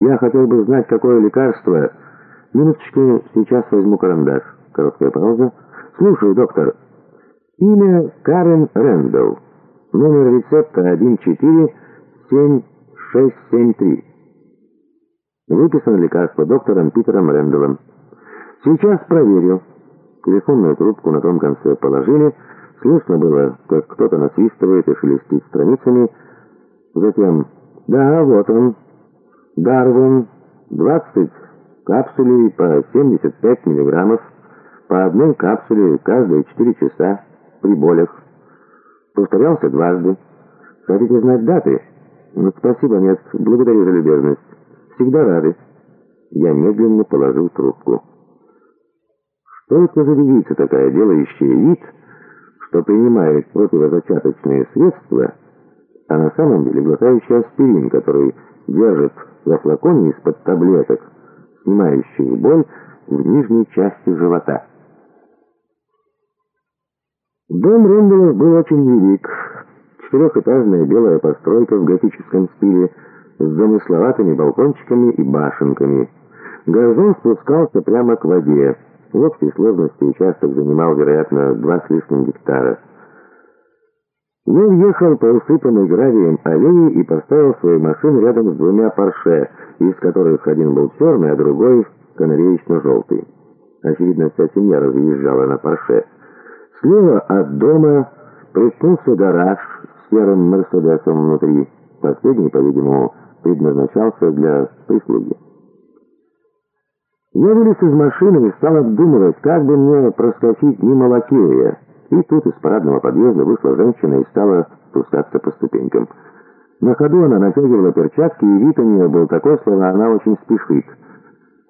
Я хотел бы знать, какое лекарство... Минуточку, сейчас возьму карандаш. Короткая пауза. Слушаю, доктор. Имя Карен Рэндалл. Номер рецепта 147673. Выписано лекарство доктором Питером Рэндаллом. Сейчас проверю. Телефонную трубку на том конце положили. Слышно было, как кто-то насвистывает и шелестит страницами. Затем, да, вот он. Дарвон, 20 капсулей по 75 миллиграммов, по одной капсуле каждые 4 часа при болях. Повторялся дважды. Хотите знать даты? Ну, спасибо, нет, благодарю за любезность. Всегда рады. Я медленно положил трубку. Что это за девица такая, делающая вид, что принимает противозачаточные средства, а на самом деле глотающая аспирин, который держит во флаконе из-под таблеток, снимающих боль в нижней части живота. Дом Рэндаллов был очень велик. Четырехэтажная белая постройка в готическом стиле с замысловатыми балкончиками и башенками. Газон спускался прямо к воде. В общей сложности участок занимал, вероятно, два с лишним гектара. Я въехал по усыпанной гравием аллее и поставил свою машину рядом с двумя Порше, из которых один был черный, а другой канареечно-желтый. Очевидно, вся семья разъезжала на Порше. Слева от дома приткнулся гараж с серым Мерседесом внутри. Последний, по-видимому, предназначался для прислуги. Я вылез из машины и стал обдумывать, как бы мне проскочить мимо лакея. И тут из парадного подъезда вышла женщина и стала спускаться по ступенькам. На ходу она натягивала перчатки, и вид у нее был такой, словно она очень спешит.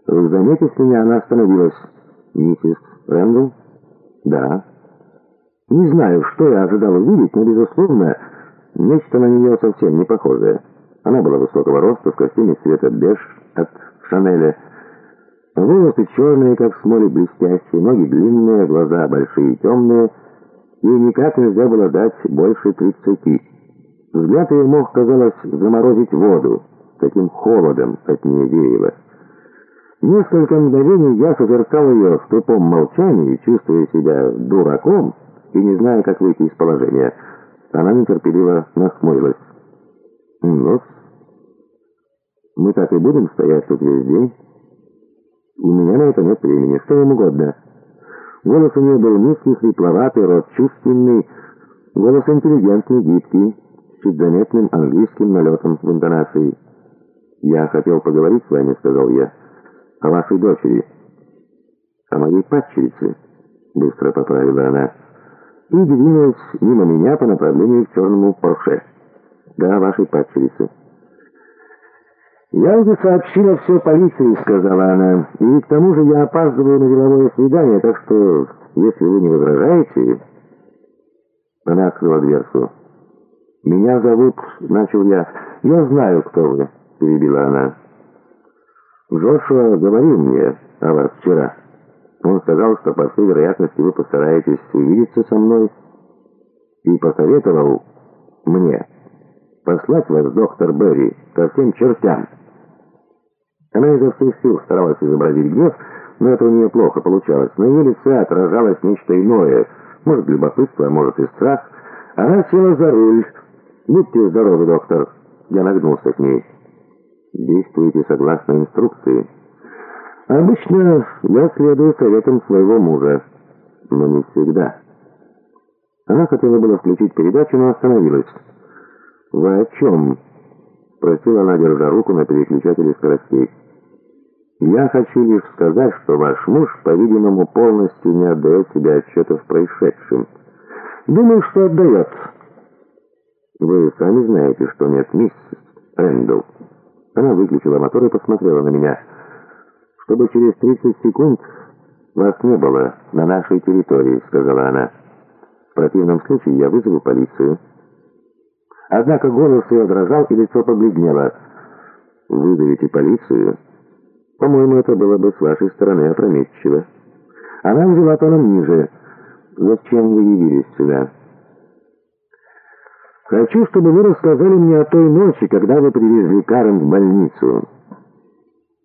Заметив меня, она остановилась. «Миссис Рэндалл?» «Да». Не знаю, что я ожидал увидеть, но, безусловно, нечто на нее совсем не похожее. Она была высокого роста, в костюме цвета беж от Шанеля. Волосы черные, как смоли блестящие, ноги длинные, глаза большие и темные — Ей никак нельзя было дать больше тридцати. Взгляд ее мог, казалось, заморозить воду. Таким холодом от нее веяло. Несколько мгновений я созерцал ее в тупом молчании, чувствуя себя дураком и не зная, как выйти из положения. Она нетерпеливо нахмурилась. ну мы так и будем стоять тут весь день? У меня на это нет времени, что вам угодно». Голос у нее был низкий, хрипловатый, рот чувственный, голос интеллигентный, гибкий, с чуть заметным английским налетом в интонации. «Я хотел поговорить с вами», — сказал я, — «о вашей дочери». «О моей падчерице», — быстро поправила она, и двинулась мимо меня по направлению к черному Порше. «Да, вашей падчерице». «Я уже сообщила все полиции», — сказала она. «И к тому же я опаздываю на деловое свидание, так что, если вы не возражаете...» Она открыла дверцу. «Меня зовут...» — начал я. «Я знаю, кто вы», — перебила она. «Джошуа говорил мне о вас вчера. Он сказал, что по всей вероятности вы постараетесь увидеться со мной и посоветовал мне послать вас, доктор Берри, ко всем чертям». Она изо всех сил старалась изобразить гнев, но это у нее плохо получалось. На ее лице отражалось нечто иное, может, любопытство, а может и страх. Она села за руль. «Будьте здоровы, доктор!» Я нагнулся к ней. «Действуйте согласно инструкции». «Обычно я следую советам своего мужа, но не всегда». Она хотела было включить передачу, но остановилась. «Вы о чем?» — спросила она, держа руку на переключателе скоростей. «Я хочу лишь сказать, что ваш муж, по-видимому, полностью не отдает себе отчета в происшедшем. Думаю, что отдает». «Вы сами знаете, что нет, миссис Рэндалл». Она выключила мотор и посмотрела на меня. «Чтобы через 30 секунд вас не было на нашей территории», — сказала она. «В противном случае я вызову полицию». Однако голос ее дрожал, и лицо побледнело. «Вызовите полицию?» «По-моему, это было бы с вашей стороны опрометчиво». Она взяла тоном ниже. «Зачем вы явились сюда?» «Хочу, чтобы вы рассказали мне о той ночи, когда вы привезли Карен в больницу».